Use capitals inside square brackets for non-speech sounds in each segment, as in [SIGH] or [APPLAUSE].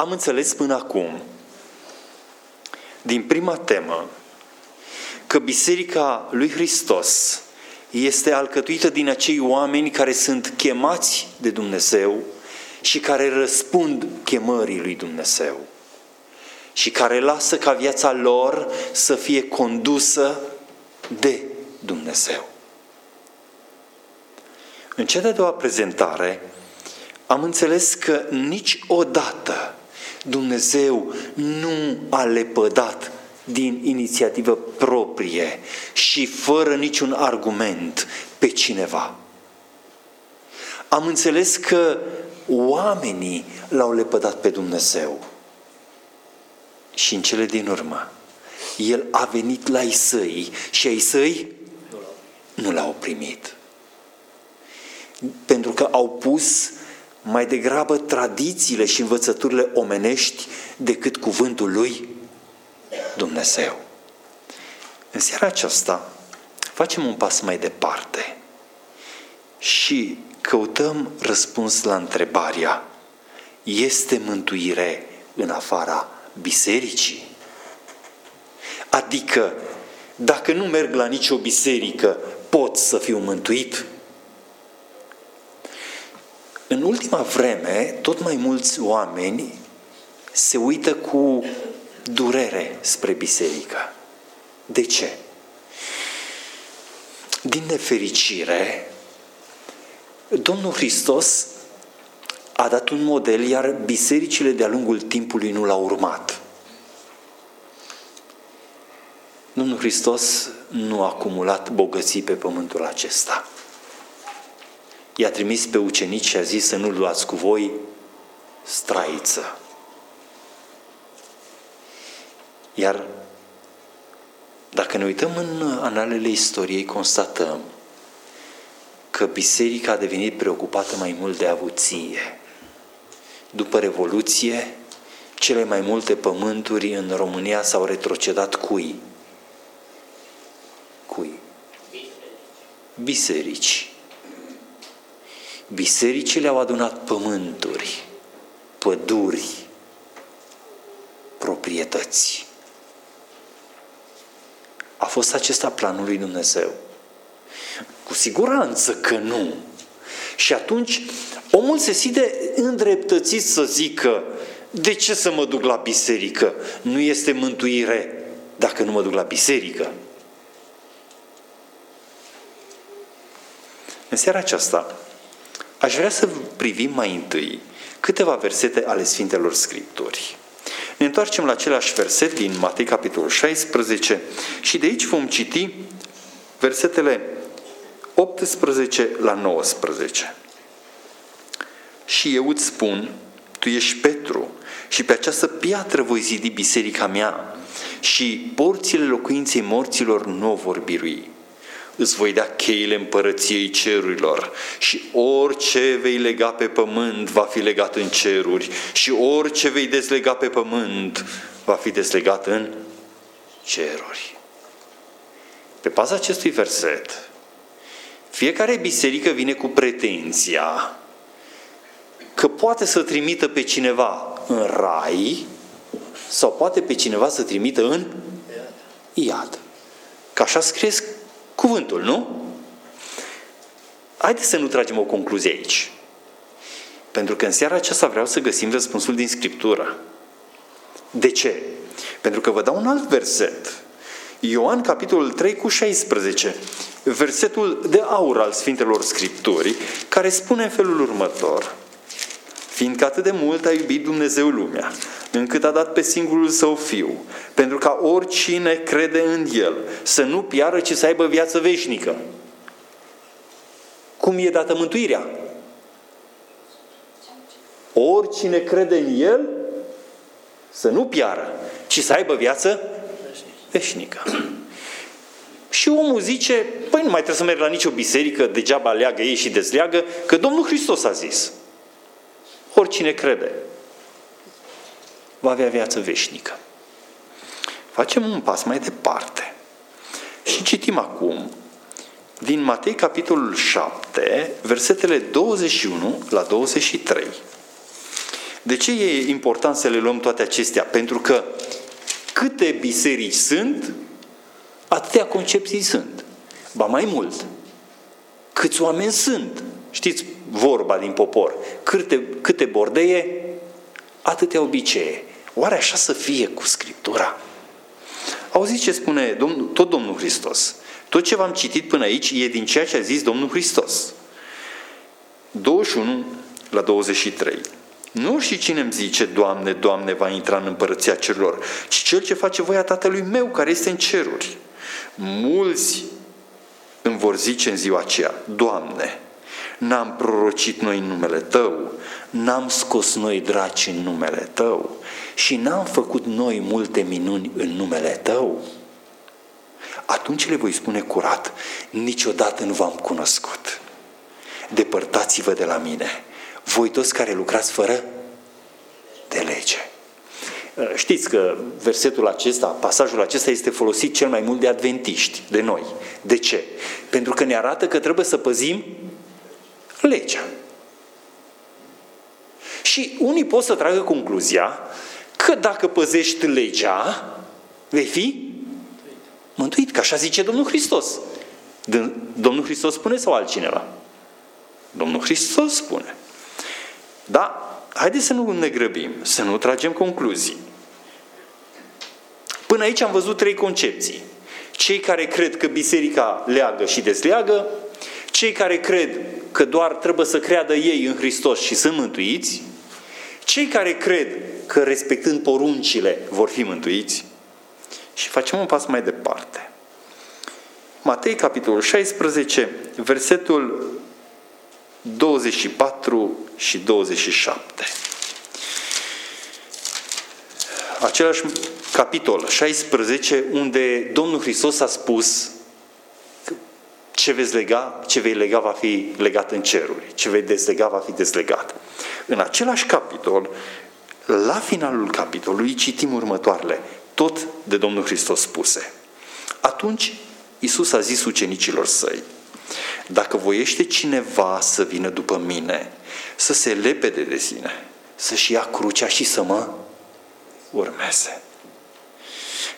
Am înțeles până acum, din prima temă, că Biserica lui Hristos este alcătuită din acei oameni care sunt chemați de Dumnezeu și care răspund chemării lui Dumnezeu și care lasă ca viața lor să fie condusă de Dumnezeu. În cea de-a doua prezentare am înțeles că niciodată Dumnezeu nu a lepădat din inițiativă proprie și fără niciun argument pe cineva. Am înțeles că oamenii l-au lepădat pe Dumnezeu. Și în cele din urmă, el a venit la ei săi și ai săi nu l-au primit. Pentru că au pus mai degrabă tradițiile și învățăturile omenești decât cuvântul lui Dumnezeu. În seara aceasta facem un pas mai departe și căutăm răspuns la întrebarea este mântuire în afara bisericii? Adică, dacă nu merg la nicio biserică, pot să fiu mântuit? În ultima vreme, tot mai mulți oameni se uită cu durere spre biserică. De ce? Din nefericire, Domnul Hristos a dat un model, iar bisericile de-a lungul timpului nu l-au urmat. Domnul Hristos nu a acumulat bogății pe pământul acesta. I-a trimis pe ucenici și a zis să nu luați cu voi straiță. Iar dacă ne uităm în analele istoriei, constatăm că biserica a devenit preocupată mai mult de avuție. După Revoluție, cele mai multe pământuri în România s-au retrocedat cui? Cui? Biserici. Bisericile au adunat pământuri, păduri, proprietăți. A fost acesta planul lui Dumnezeu? Cu siguranță că nu. Și atunci omul se simte îndreptățit să zică de ce să mă duc la biserică? Nu este mântuire dacă nu mă duc la biserică. În seara aceasta aș vrea să privim mai întâi câteva versete ale Sfintelor Scripturii. Ne întoarcem la același verset din Matei, capitolul 16 și de aici vom citi versetele 18 la 19. Și eu îți spun, tu ești Petru și pe această piatră voi zidi biserica mea și porțile locuinței morților nu o vor birui. Îți voi da cheile împărăției cerurilor și orice vei lega pe pământ va fi legat în ceruri și orice vei dezlega pe pământ va fi dezlegat în ceruri. Pe baza acestui verset, fiecare biserică vine cu pretenția că poate să trimită pe cineva în rai sau poate pe cineva să trimită în iad. Că așa scrie cuvântul, nu? Haideți să nu tragem o concluzie aici. Pentru că în seara aceasta vreau să găsim răspunsul din Scriptură. De ce? Pentru că vă dau un alt verset. Ioan, capitolul 3 cu 16. Versetul de aur al Sfintelor Scripturii, care spune în felul următor. Fiindcă atât de mult a iubit Dumnezeu lumea, încât a dat pe singurul său fiu, pentru ca oricine crede în el să nu piară, ci să aibă viață veșnică. Cum e dată mântuirea? Oricine crede în el să nu piară, ci să aibă viață veșnică. Și omul zice, păi nu mai trebuie să merg la nicio biserică, degeaba leagă ei și dezleagă, că Domnul Hristos a zis. Oricine crede va avea viață veșnică. Facem un pas mai departe și citim acum din Matei, capitolul 7, versetele 21 la 23. De ce e important să le luăm toate acestea? Pentru că câte biserici sunt, atâtea concepții sunt. Ba mai mult, câți oameni sunt. Știți vorba din popor. Câte, câte bordeie, atâtea obicee. Oare așa să fie cu Scriptura? Auziți ce spune Domnul, tot Domnul Hristos. Tot ce v-am citit până aici e din ceea ce a zis Domnul Hristos. 21 la 23. Nu și cine îmi zice, Doamne, Doamne, va intra în împărăția cerurilor, ci cel ce face voia Tatălui meu care este în ceruri. Mulți îmi vor zice în ziua aceea, Doamne, n-am prorocit noi în numele Tău, n-am scos noi draci în numele Tău și n-am făcut noi multe minuni în numele Tău. Atunci le voi spune curat, niciodată nu v-am cunoscut. Depărtați-vă de la mine, voi toți care lucrați fără de lege. Uh, știți că versetul acesta, pasajul acesta este folosit cel mai mult de adventiști, de noi. De ce? Pentru că ne arată că trebuie să păzim legea. Și unii pot să tragă concluzia că dacă păzești legea, vei fi mântuit, că așa zice Domnul Hristos. Domnul Hristos spune sau altcineva? Domnul Hristos spune. Da, haideți să nu ne grăbim, să nu tragem concluzii. Până aici am văzut trei concepții. Cei care cred că biserica leagă și desleagă, cei care cred că doar trebuie să creadă ei în Hristos și sunt mântuiți, cei care cred că respectând poruncile vor fi mântuiți și facem un pas mai departe. Matei, capitolul 16, versetul 24 și 27. Același capitol 16, unde Domnul Hristos a spus ce veți lega, ce vei lega va fi legat în ceruri, ce vei dezlega va fi dezlegat. În același capitol, la finalul capitolului, citim următoarele, tot de Domnul Hristos spuse. Atunci, Isus a zis ucenicilor săi, dacă voiește cineva să vină după mine, să se lepede de sine, să-și ia crucea și să mă urmeze.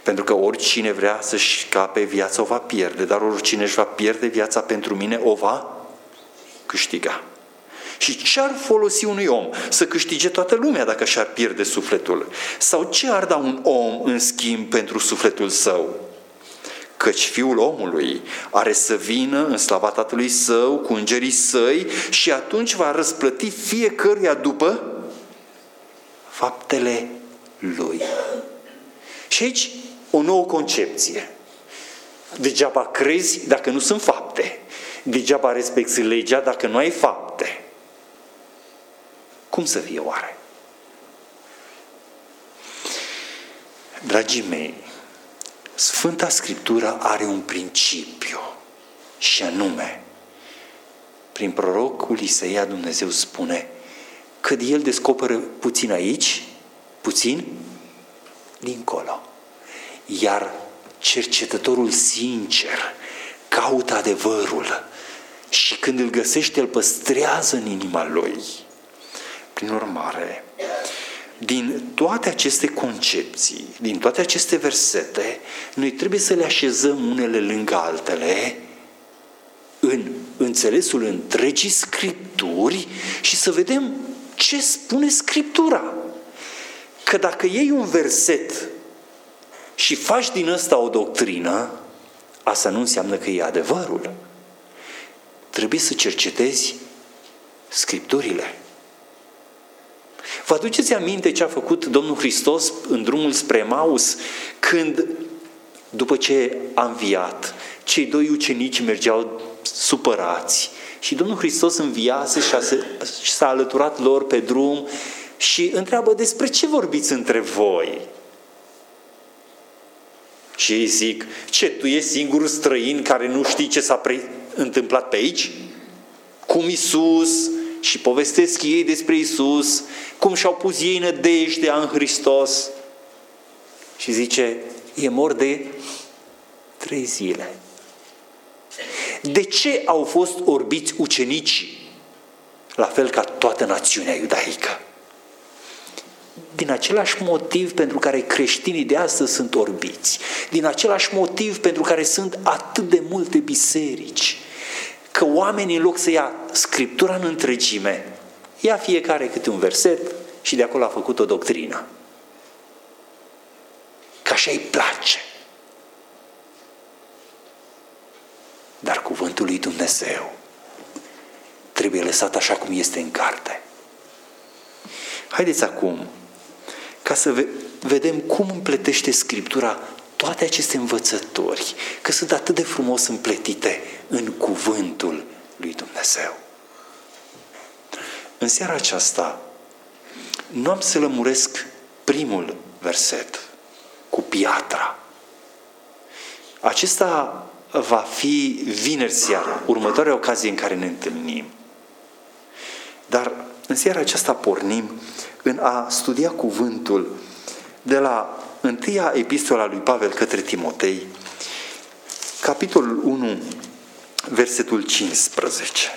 Pentru că oricine vrea să-și scape viața o va pierde, dar oricine își va pierde viața pentru mine o va câștiga. Și ce ar folosi unui om să câștige toată lumea dacă și-ar pierde sufletul? Sau ce ar da un om în schimb pentru sufletul său? Căci Fiul omului are să vină în slava Tatălui Său cu îngerii săi și atunci va răsplăti fiecăruia după faptele lui. Și aici o nouă concepție. Degeaba crezi dacă nu sunt fapte. Degeaba respecti legea dacă nu ai fapte. Cum să fie oare? Dragii mei, Sfânta Scriptură are un principiu și anume, prin prorocul Isaia Dumnezeu spune că el descoperă puțin aici, puțin dincolo. Iar cercetătorul sincer caută adevărul și când îl găsește, îl păstrează în inima lui. Prin urmare, din toate aceste concepții, din toate aceste versete, noi trebuie să le așezăm unele lângă altele în înțelesul întregii Scripturi și să vedem ce spune Scriptura. Că dacă iei un verset și faci din ăsta o doctrină, asta nu înseamnă că e adevărul. Trebuie să cercetezi Scripturile. Vă aduceți aminte ce a făcut Domnul Hristos în drumul spre Maus când, după ce a înviat, cei doi ucenici mergeau supărați și Domnul Hristos înviase și s-a alăturat lor pe drum și întreabă despre ce vorbiți între voi. Și ei zic, ce, tu ești singurul străin care nu știi ce s-a pre- întâmplat pe aici? Cum Isus și povestesc ei despre Isus, cum și-au pus ei nădejdea în Hristos. Și zice, e mor de trei zile. De ce au fost orbiți ucenicii? La fel ca toată națiunea iudaică. Din același motiv pentru care creștinii de astăzi sunt orbiți, din același motiv pentru care sunt atât de multe biserici, că oamenii în loc să ia Scriptura în întregime, ia fiecare câte un verset și de acolo a făcut o doctrină. Că așa îi place. Dar cuvântul lui Dumnezeu trebuie lăsat așa cum este în carte. Haideți acum ca să vedem cum împletește Scriptura toate aceste învățători, că sunt atât de frumos împletite în cuvântul lui Dumnezeu. În seara aceasta nu am să lămuresc primul verset cu piatra. Acesta va fi vineri seara, următoarea ocazie în care ne întâlnim. Dar în seara aceasta pornim în a studia cuvântul de la întâia epistola lui Pavel către Timotei, capitolul 1, versetul 15.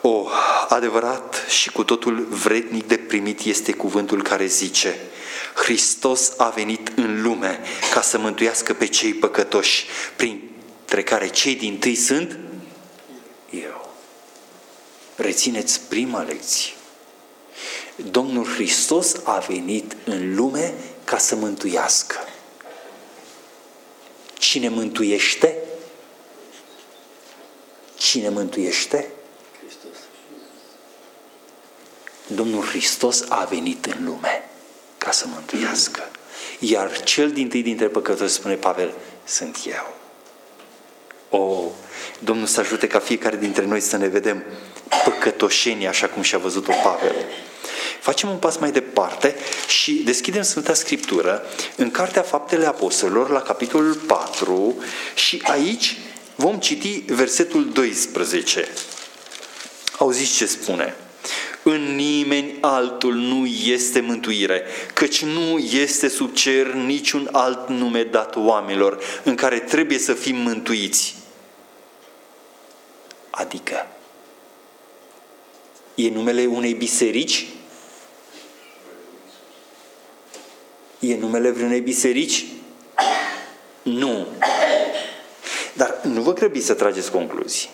O, adevărat și cu totul vrednic de primit este cuvântul care zice Hristos a venit în lume ca să mântuiască pe cei păcătoși, printre care cei din tâi sunt eu. Rețineți prima lecție. Domnul Hristos a venit în lume ca să mântuiască. Cine mântuiește? Cine mântuiește? Hristos. Domnul Hristos a venit în lume ca să mântuiască. Iar cel din tâi dintre păcătoși, spune Pavel, sunt eu. O, Domnul să ajute ca fiecare dintre noi să ne vedem păcătoșenii, așa cum și-a văzut-o Pavel. Facem un pas mai departe și deschidem Sfânta Scriptură în Cartea Faptele Apostolilor, la capitolul 4 și aici vom citi versetul 12. Auziți ce spune? În nimeni altul nu este mântuire, căci nu este sub cer niciun alt nume dat oamenilor în care trebuie să fim mântuiți. Adică, e numele unei biserici? E numele vreunei biserici? Nu. Dar nu vă grăbiți să trageți concluzii.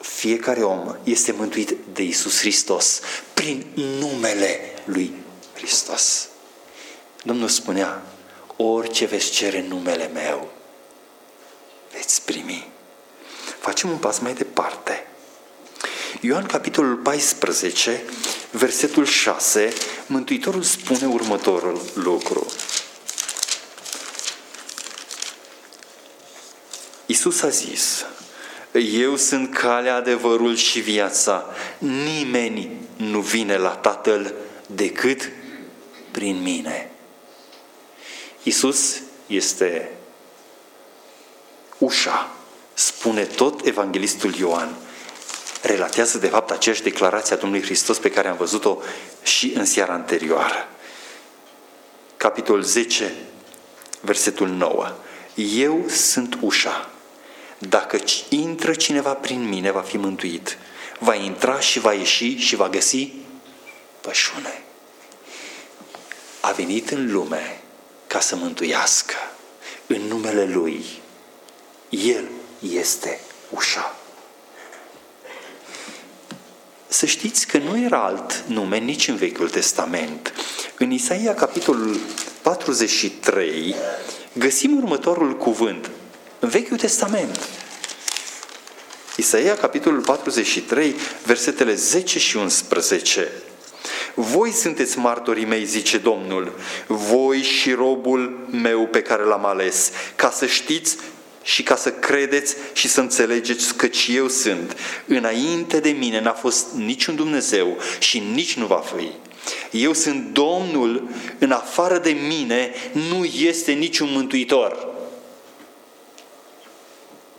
Fiecare om este mântuit de Isus Hristos prin numele lui Hristos. Domnul spunea, orice veți cere în numele meu, veți primi. Facem un pas mai departe. Ioan capitolul 14, versetul 6, Mântuitorul spune următorul lucru. Isus a zis, eu sunt calea, adevărul și viața. Nimeni nu vine la Tatăl decât prin mine. Isus este ușa, spune tot evanghelistul Ioan. Relatează de fapt aceeași declarație a Domnului Hristos pe care am văzut-o și în seara anterioară. Capitol 10, versetul 9. Eu sunt ușa. Dacă intră cineva prin mine, va fi mântuit. Va intra și va ieși și va găsi pășune. A venit în lume ca să mântuiască. În numele Lui. El este ușa. Să știți că nu era alt nume nici în Vechiul Testament. În Isaia, capitolul 43, găsim următorul cuvânt. În Vechiul Testament. Isaia, capitolul 43, versetele 10 și 11. Voi sunteți martorii mei, zice Domnul, voi și robul meu pe care l-am ales, ca să știți și ca să credeți și să înțelegeți că eu sunt. Înainte de mine n-a fost niciun Dumnezeu și nici nu va fi. Eu sunt Domnul, în afară de mine nu este niciun mântuitor.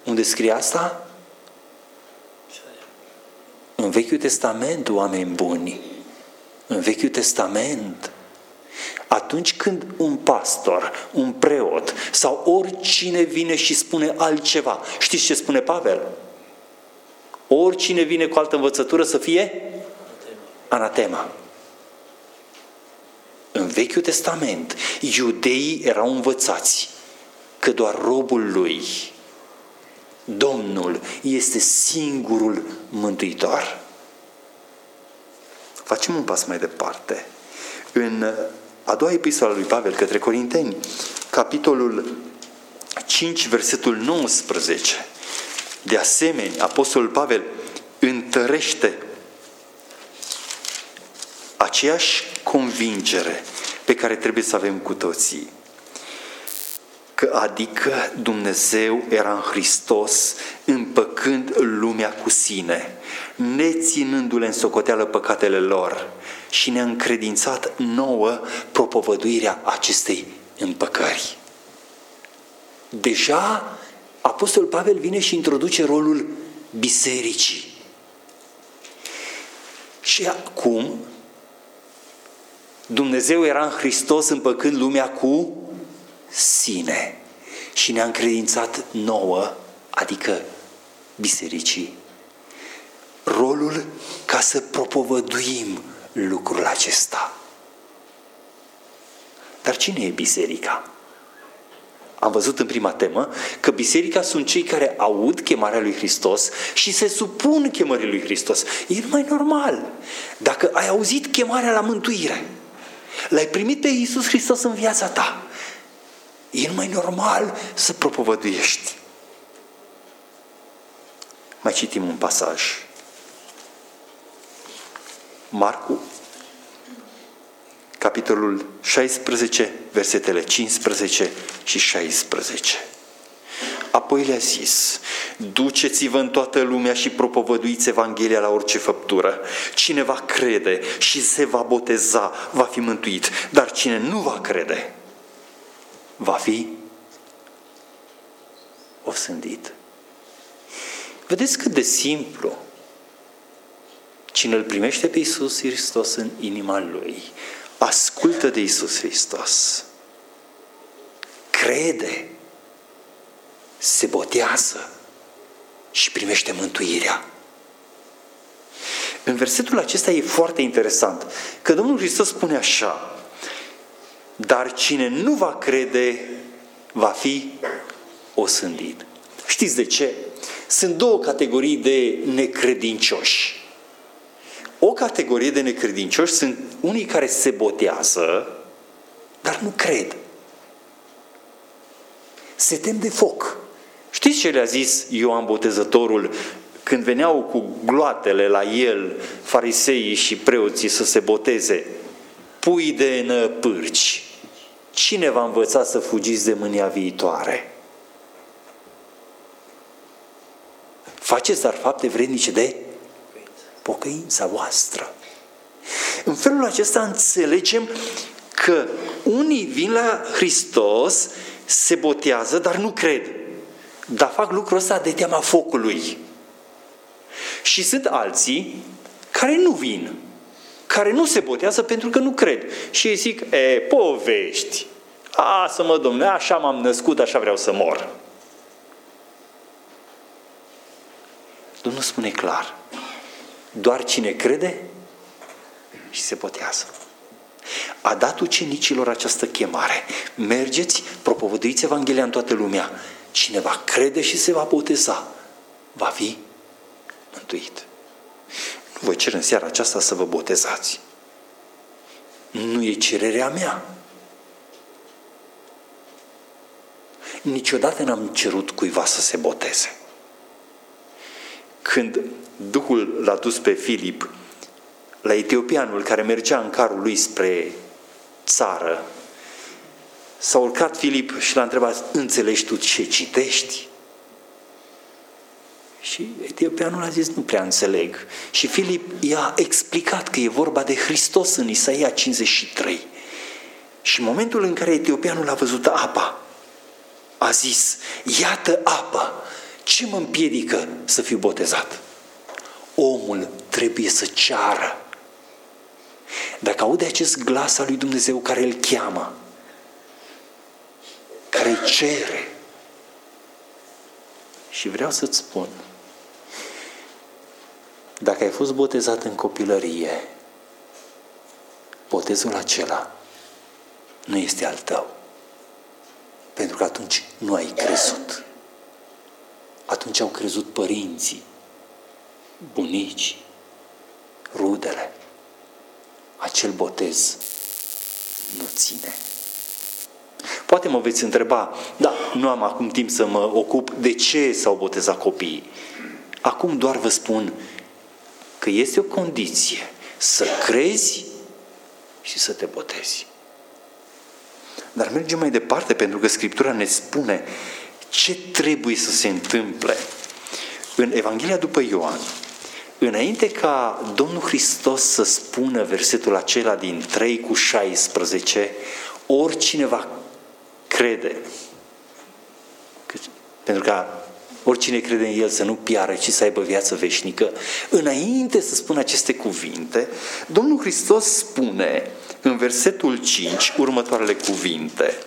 Unde scrie asta? În Vechiul Testament, oameni buni. În Vechiul Testament. Atunci când un pastor, un preot sau oricine vine și spune altceva, știți ce spune Pavel? Oricine vine cu altă învățătură să fie anatema. În Vechiul Testament, iudeii erau învățați că doar robul lui, Domnul, este singurul mântuitor. Facem un pas mai departe. În a doua epistola lui Pavel către Corinteni, capitolul 5, versetul 19. De asemenea, Apostolul Pavel întărește aceeași convingere pe care trebuie să avem cu toții. Că adică Dumnezeu era în Hristos împăcând lumea cu sine, neținându-le în socoteală păcatele lor și ne-a încredințat nouă propovăduirea acestei împăcări. Deja Apostol Pavel vine și introduce rolul bisericii. Și acum Dumnezeu era în Hristos împăcând lumea cu sine și ne-a încredințat nouă, adică bisericii, rolul ca să propovăduim lucrul acesta. Dar cine e biserica? Am văzut în prima temă că biserica sunt cei care aud chemarea lui Hristos și se supun chemării lui Hristos. E mai normal. Dacă ai auzit chemarea la mântuire, l-ai primit pe Iisus Hristos în viața ta, e mai normal să propovăduiești. Mai citim un pasaj. Marcu capitolul 16, versetele 15 și 16. Apoi le-a zis, duceți-vă în toată lumea și propovăduiți Evanghelia la orice făptură. Cine va crede și se va boteza, va fi mântuit, dar cine nu va crede, va fi osândit. Vedeți cât de simplu cine îl primește pe Iisus Hristos în inima lui ascultă de Isus Hristos, crede, se botează și primește mântuirea. În versetul acesta e foarte interesant, că Domnul Hristos spune așa, dar cine nu va crede va fi osândit. Știți de ce? Sunt două categorii de necredincioși. O categorie de necredincioși sunt unii care se botează, dar nu cred. Se tem de foc. Știți ce le-a zis Ioan Botezătorul când veneau cu gloatele la el fariseii și preoții să se boteze? Pui de năpârci. Cine va învăța să fugiți de mânia viitoare? Faceți dar fapte vrednice de pocăința voastră. În felul acesta înțelegem că unii vin la Hristos, se botează, dar nu cred. Dar fac lucrul ăsta de teama focului. Și sunt alții care nu vin, care nu se botează pentru că nu cred. Și ei zic, e, povești, a, să mă domne, așa m-am născut, așa vreau să mor. Domnul spune clar, doar cine crede și se botează. A dat ucenicilor această chemare. Mergeți, propovăduiți Evanghelia în toată lumea. Cine va crede și se va boteza, va fi mântuit. Nu vă cer în seara aceasta să vă botezați. Nu e cererea mea. Niciodată n-am cerut cuiva să se boteze. Când Duhul l-a dus pe Filip la etiopianul care mergea în carul lui spre țară. S-a urcat Filip și l-a întrebat, înțelegi tu ce citești? Și etiopianul a zis, nu prea înțeleg. Și Filip i-a explicat că e vorba de Hristos în Isaia 53. Și în momentul în care etiopianul a văzut apa, a zis, iată apă, ce mă împiedică să fiu botezat? Omul trebuie să ceară dacă aude acest glas al lui Dumnezeu care îl cheamă, care îi cere, și vreau să-ți spun, dacă ai fost botezat în copilărie, botezul acela nu este al tău. Pentru că atunci nu ai crezut. Atunci au crezut părinții, bunici, rudele. Acel botez nu ține. Poate mă veți întreba, da, nu am acum timp să mă ocup de ce s-au botezat copiii. Acum doar vă spun că este o condiție să crezi și să te botezi. Dar mergem mai departe pentru că Scriptura ne spune ce trebuie să se întâmple. În Evanghelia după Ioan, înainte ca Domnul Hristos să spună versetul acela din 3 cu 16, oricine va crede, pentru că oricine crede în El să nu piară, ci să aibă viață veșnică, înainte să spună aceste cuvinte, Domnul Hristos spune în versetul 5 următoarele cuvinte.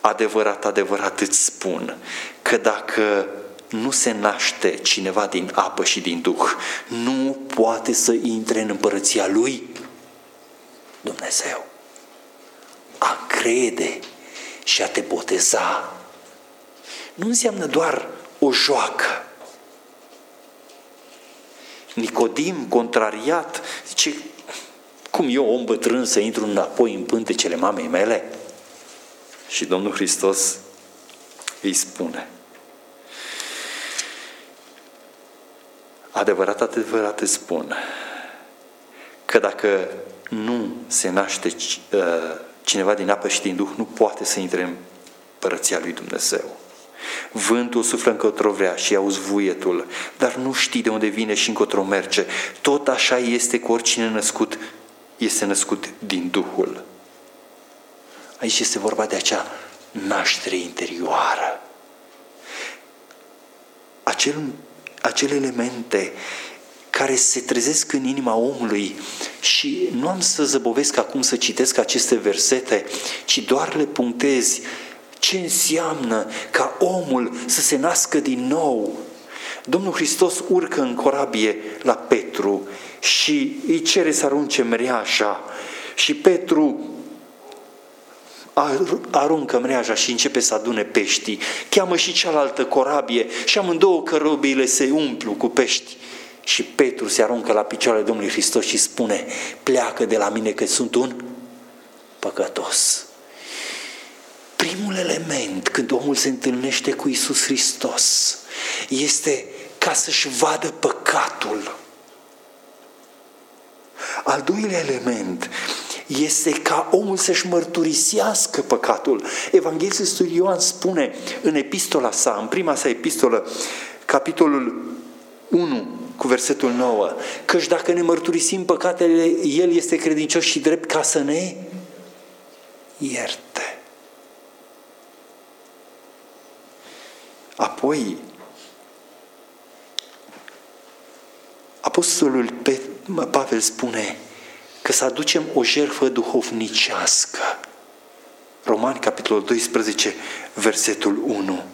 Adevărat, adevărat îți spun că dacă nu se naște cineva din apă și din Duh, nu poate să intre în împărăția lui Dumnezeu. A crede și a te boteza nu înseamnă doar o joacă. Nicodim, contrariat, zice, cum eu, om bătrân, să intru înapoi în pântecele mamei mele? Și Domnul Hristos îi spune, adevărat, adevărat îți spun, că dacă nu se naște uh, cineva din apă și din Duh, nu poate să intre în părăția lui Dumnezeu. Vântul suflă încotro vrea și auzi vuietul, dar nu știi de unde vine și încotro merge. Tot așa este cu oricine născut, este născut din Duhul. Aici este vorba de acea naștere interioară. Acel, acele elemente care se trezesc în inima omului și nu am să zăbovesc acum să citesc aceste versete, ci doar le punctez ce înseamnă ca omul să se nască din nou. Domnul Hristos urcă în corabie la Petru și îi cere să arunce mreaja și Petru aruncă mreaja și începe să adune peștii. Cheamă și cealaltă corabie și amândouă cărobiile se umplu cu pești. Și Petru se aruncă la picioarele Domnului Hristos și spune, pleacă de la mine că sunt un păcătos. Primul element când omul se întâlnește cu Isus Hristos este ca să-și vadă păcatul. Al doilea element este ca omul să-și mărturisească păcatul. Evanghelistul Ioan spune în epistola sa, în prima sa epistolă, capitolul 1, cu versetul 9, căci dacă ne mărturisim păcatele, El este credincios și drept ca să ne ierte. Apoi, Apostolul Pavel spune că să aducem o jertfă duhovnicească. Romani, capitolul 12, versetul 1.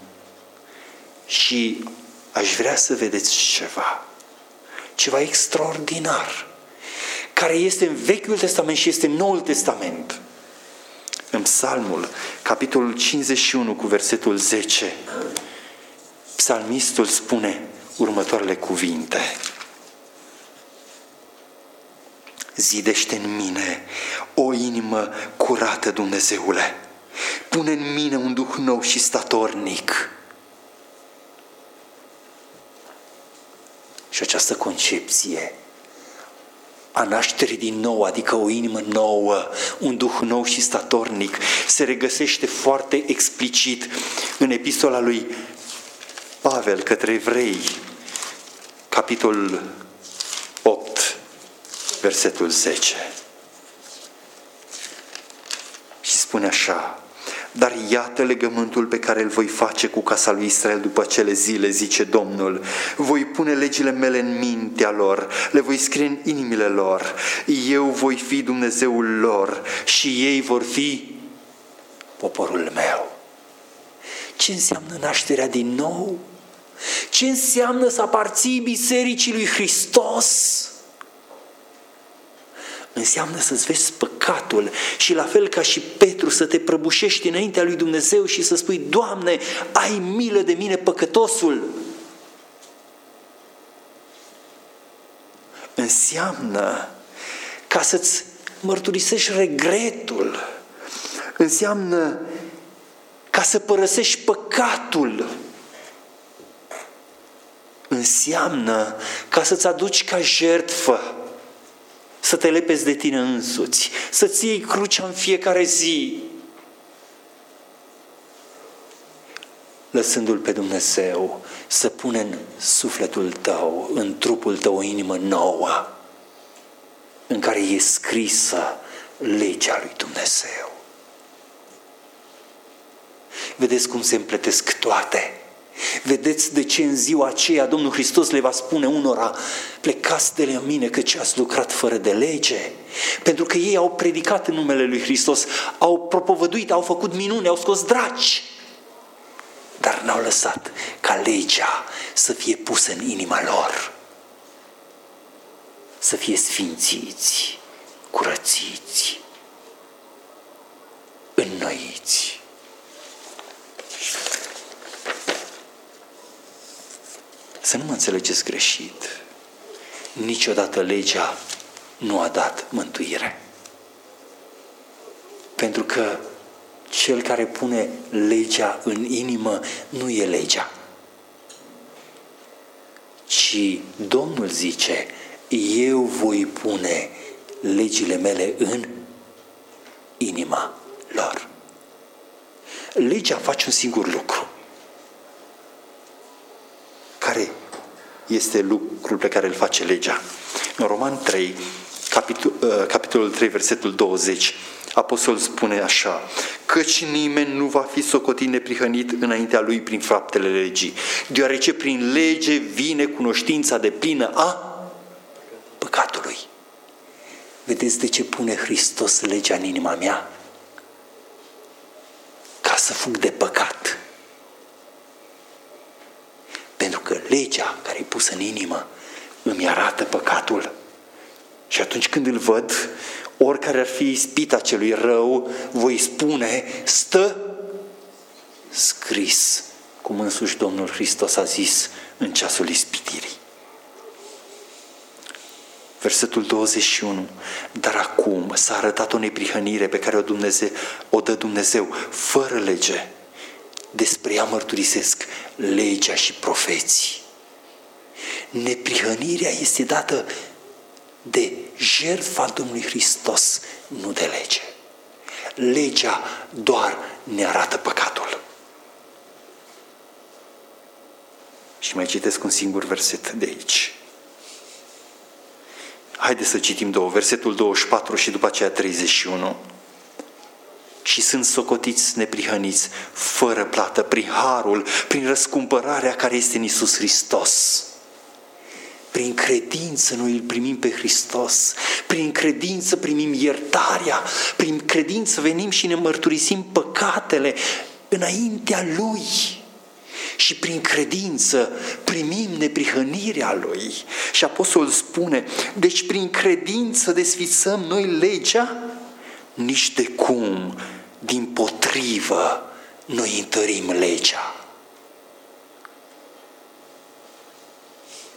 Și aș vrea să vedeți ceva, ceva extraordinar, care este în Vechiul Testament și este în Noul Testament. În Psalmul, capitolul 51, cu versetul 10, psalmistul spune următoarele cuvinte. Zidește în mine o inimă curată, Dumnezeule. Pune în mine un duh nou și statornic. Și această concepție a nașterii din nou, adică o inimă nouă, un duh nou și statornic, se regăsește foarte explicit în epistola lui Pavel către evrei, capitolul 8, versetul 10. Și spune așa, dar iată legământul pe care îl voi face cu casa lui Israel după cele zile, zice Domnul. Voi pune legile mele în mintea lor, le voi scrie în inimile lor. Eu voi fi Dumnezeul lor și ei vor fi poporul meu. Ce înseamnă nașterea din nou? Ce înseamnă să aparții Bisericii lui Hristos? înseamnă să-ți vezi păcatul și la fel ca și Petru să te prăbușești înaintea lui Dumnezeu și să spui, Doamne, ai milă de mine păcătosul. Înseamnă ca să-ți mărturisești regretul. Înseamnă ca să părăsești păcatul. Înseamnă ca să-ți aduci ca jertfă să te lepezi de tine însuți, să-ți iei crucea în fiecare zi, lăsându-L pe Dumnezeu să pune în sufletul tău, în trupul tău o inimă nouă, în care e scrisă legea lui Dumnezeu. Vedeți cum se împletesc toate. Vedeți de ce în ziua aceea Domnul Hristos le va spune unora, plecați de la mine ce ați lucrat fără de lege. Pentru că ei au predicat în numele lui Hristos, au propovăduit, au făcut minune, au scos draci. Dar n-au lăsat ca legea să fie pusă în inima lor. Să fie sfințiți, curățiți, înnoiți. Să nu mă înțelegeți greșit. Niciodată legea nu a dat mântuire. Pentru că cel care pune legea în inimă nu e legea. Ci Domnul zice, eu voi pune legile mele în inima lor. Legea face un singur lucru. Care este lucrul pe care îl face legea? În Roman 3, capitol, uh, capitolul 3, versetul 20, Apostol spune așa, căci nimeni nu va fi socotit neprihănit înaintea lui prin faptele legii, deoarece prin lege vine cunoștința de plină a păcatului. Vedeți de ce pune Hristos legea în inima mea? Ca să fug de păcat. Pentru că legea care e pusă în inimă îmi arată păcatul. Și atunci când îl văd, oricare ar fi ispita celui rău, voi spune, stă scris, cum însuși Domnul Hristos a zis în ceasul ispitirii. Versetul 21. Dar acum s-a arătat o neprihănire pe care o, Dumnezeu, o dă Dumnezeu fără lege. Despre ea mărturisesc legea și profeții. Neprihănirea este dată de jertfa Domnului Hristos, nu de lege. Legea doar ne arată păcatul. Și mai citesc un singur verset de aici. Haideți să citim două, versetul 24 și după aceea 31. Și sunt socotiți neprihăniți, fără plată, prin harul, prin răscumpărarea care este în Isus Hristos. Prin credință noi îl primim pe Hristos, prin credință primim iertarea, prin credință venim și ne mărturisim păcatele înaintea Lui. Și prin credință primim neprihănirea Lui. Și Apostolul spune, deci prin credință desfițăm noi legea? Nici de cum, din potrivă, noi întărim legea.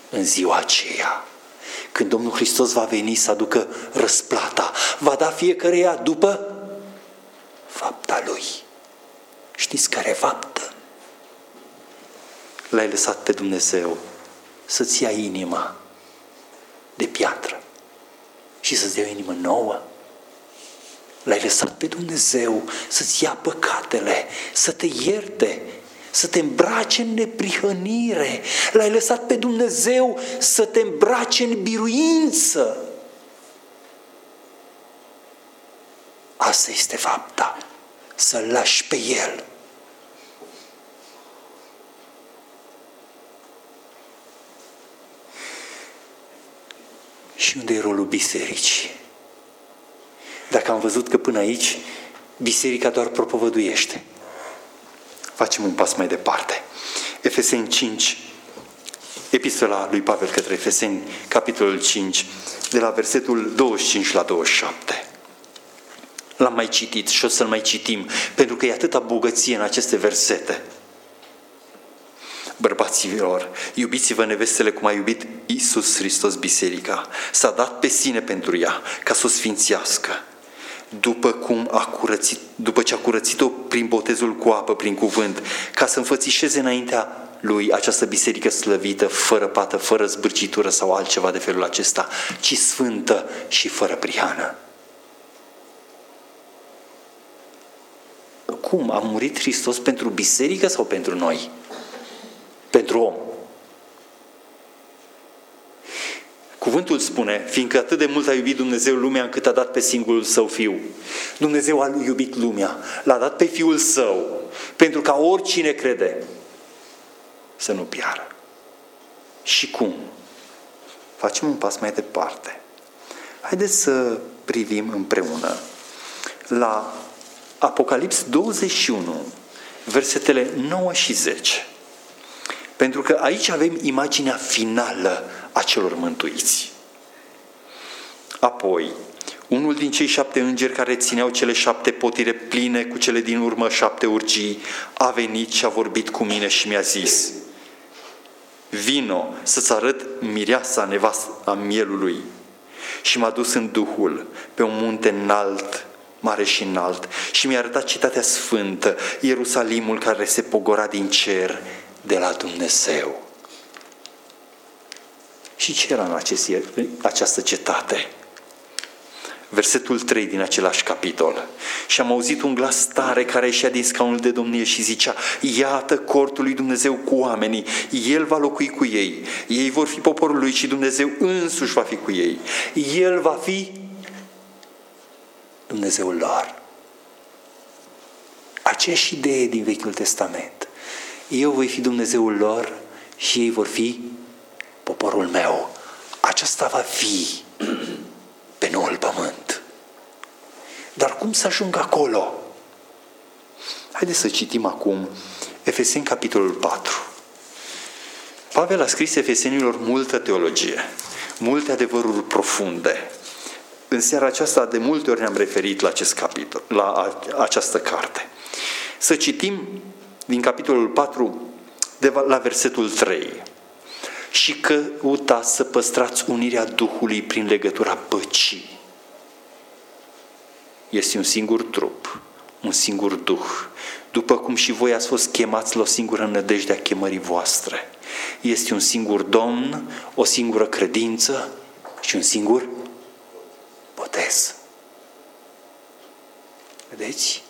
În ziua aceea, când Domnul Hristos va veni să aducă răsplata, va da fiecăreia după fapta Lui. Știți care faptă? L-ai lăsat pe Dumnezeu să-ți ia inima de piatră și să-ți dea o inimă nouă. L-ai lăsat pe Dumnezeu să-ți ia păcatele, să te ierte să te îmbrace în neprihănire. L-ai lăsat pe Dumnezeu să te îmbrace în biruință. Asta este fapta, să-L lași pe El. Și unde e rolul bisericii? Dacă am văzut că până aici biserica doar propovăduiește, facem un pas mai departe. Efeseni 5, epistola lui Pavel către Efeseni, capitolul 5, de la versetul 25 la 27. L-am mai citit și o să-l mai citim, pentru că e atâta bogăție în aceste versete. Bărbaților, iubiți-vă nevestele cum a iubit Isus Hristos biserica. S-a dat pe sine pentru ea, ca să o sfințească. După, cum a curățit, după ce a curățit-o prin botezul cu apă, prin cuvânt, ca să înfățișeze înaintea lui această biserică slăvită, fără pată, fără zbârcitură sau altceva de felul acesta, ci sfântă și fără prihană. Cum? A murit Hristos pentru biserică sau pentru noi? Pentru om. Cuvântul spune, fiindcă atât de mult a iubit Dumnezeu lumea încât a dat pe singurul său fiu. Dumnezeu a iubit lumea, l-a dat pe fiul său, pentru ca oricine crede să nu piară. Și cum? Facem un pas mai departe. Haideți să privim împreună la Apocalips 21, versetele 9 și 10. Pentru că aici avem imaginea finală a celor mântuiți. Apoi, unul din cei șapte îngeri care țineau cele șapte potire pline cu cele din urmă șapte urgii a venit și a vorbit cu mine și mi-a zis Vino să-ți arăt mireasa nevasta mielului. Și m-a dus în Duhul pe un munte înalt mare și înalt și mi-a arătat cetatea sfântă, Ierusalimul care se pogora din cer de la Dumnezeu. Și ce era în acest, această cetate? Versetul 3 din același capitol. Și am auzit un glas tare care ieșea din scaunul de domnie și zicea, Iată cortul lui Dumnezeu cu oamenii, El va locui cu ei, ei vor fi poporul lui și Dumnezeu însuși va fi cu ei. El va fi Dumnezeul lor. Aceeași idee din Vechiul Testament. Eu voi fi Dumnezeul lor și ei vor fi poporul meu. Aceasta va fi [CLEARS THROAT] pe noul pământ. Dar cum să ajung acolo? Haideți să citim acum Efeseni capitolul 4. Pavel a scris Efesenilor multă teologie, multe adevăruri profunde, în seara aceasta de multe ori ne-am referit la acest capitol, la această carte. Să citim din capitolul 4 de la versetul 3. Și căutați să păstrați unirea Duhului prin legătura păcii. Este un singur trup, un singur Duh, după cum și voi ați fost chemați la o singură nădejde a chemării voastre. Este un singur Domn, o singură credință și un singur botez. Vedeți?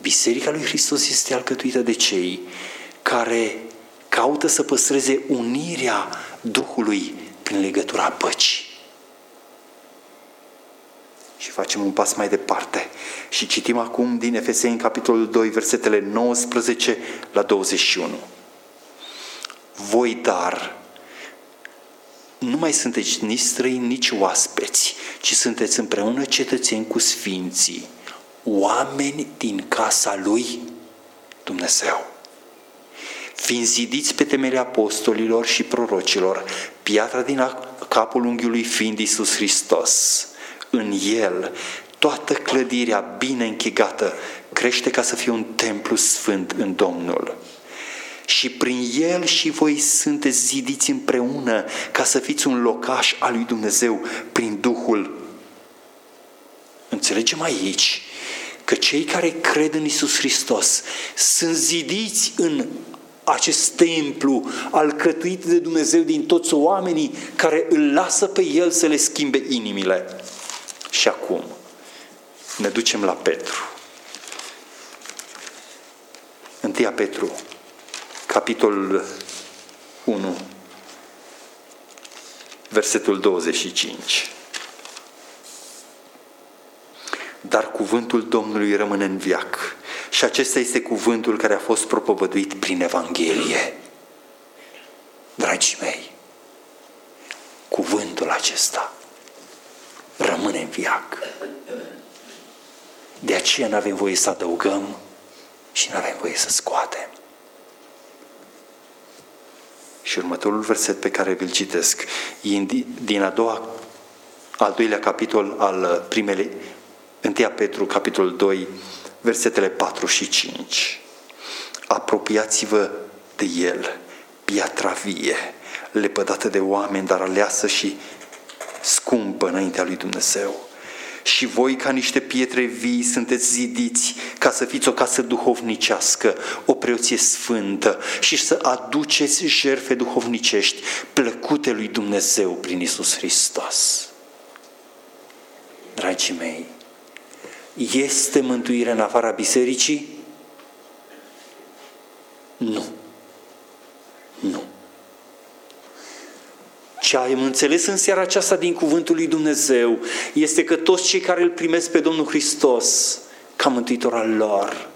Biserica lui Hristos este alcătuită de cei care caută să păstreze unirea Duhului prin legătura păcii. Și facem un pas mai departe și citim acum din Efeseni, capitolul 2, versetele 19 la 21. Voi dar nu mai sunteți nici străini, nici oaspeți, ci sunteți împreună cetățeni cu sfinții, oameni din casa lui Dumnezeu. Fiind zidiți pe temele apostolilor și prorocilor, piatra din capul unghiului fiind Iisus Hristos, în El, toată clădirea bine închegată crește ca să fie un templu sfânt în Domnul și prin el și voi sunteți zidiți împreună ca să fiți un locaș al lui Dumnezeu prin Duhul. Înțelegem aici că cei care cred în Isus Hristos sunt zidiți în acest templu alcătuit de Dumnezeu din toți oamenii care îl lasă pe El să le schimbe inimile. Și acum ne ducem la Petru. 1 Petru capitolul 1, versetul 25. Dar cuvântul Domnului rămâne în viac și acesta este cuvântul care a fost propovăduit prin Evanghelie. Dragii mei, cuvântul acesta rămâne în viac. De aceea nu avem voie să adăugăm și nu avem voie să scoatem. Și următorul verset pe care vi-l citesc e din a doua, al doilea capitol al primele, 1 Petru, capitolul 2, versetele 4 și 5. Apropiați-vă de el, piatra vie, lepădată de oameni, dar aleasă și scumpă înaintea lui Dumnezeu și voi ca niște pietre vii sunteți zidiți ca să fiți o casă duhovnicească, o preoție sfântă și să aduceți jerfe duhovnicești plăcute lui Dumnezeu prin Isus Hristos. Dragii mei, este mântuire în afara bisericii? Nu. Nu. Ce am înțeles în seara aceasta din Cuvântul lui Dumnezeu este că toți cei care îl primesc pe Domnul Hristos ca mântuitor al lor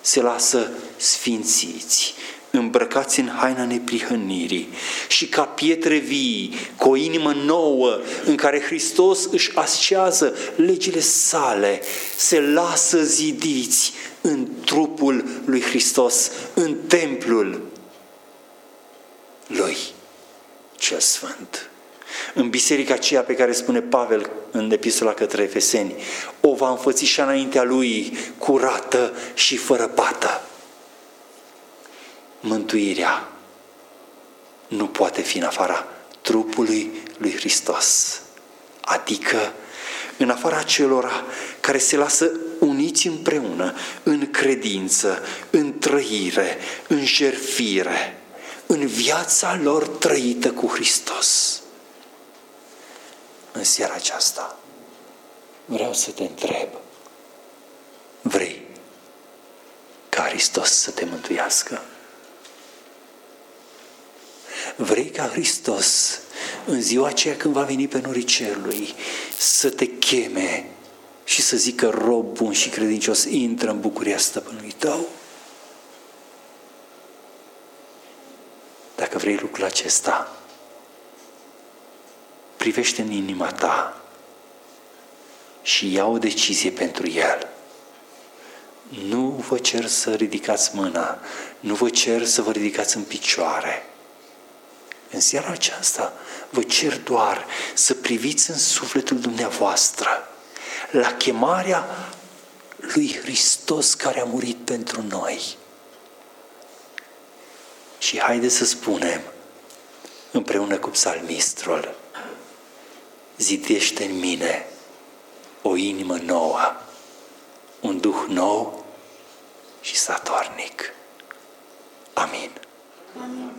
se lasă sfințiți, îmbrăcați în haina neprihănirii și ca pietre vii, cu o inimă nouă în care Hristos își ascează legile sale, se lasă zidiți în trupul lui Hristos, în templul lui cel Sfânt. În biserica aceea pe care spune Pavel în epistola către Efeseni, o va înfățișa înaintea lui curată și fără pată. Mântuirea nu poate fi în afara trupului lui Hristos, adică în afara celor care se lasă uniți împreună în credință, în trăire, în jerfire, în viața lor trăită cu Hristos. În seara aceasta vreau să te întreb, vrei ca Hristos să te mântuiască? Vrei ca Hristos, în ziua aceea când va veni pe norii cerului, să te cheme și să zică, rob bun și credincios, intră în bucuria stăpânului tău? Dacă vrei lucrul acesta, privește în inima ta și ia o decizie pentru el. Nu vă cer să ridicați mâna, nu vă cer să vă ridicați în picioare. În seara aceasta vă cer doar să priviți în sufletul dumneavoastră la chemarea lui Hristos care a murit pentru noi. Și haide să spunem, împreună cu psalmistrul, zidește în mine o inimă nouă, un duh nou și satornic. Amin. Amin.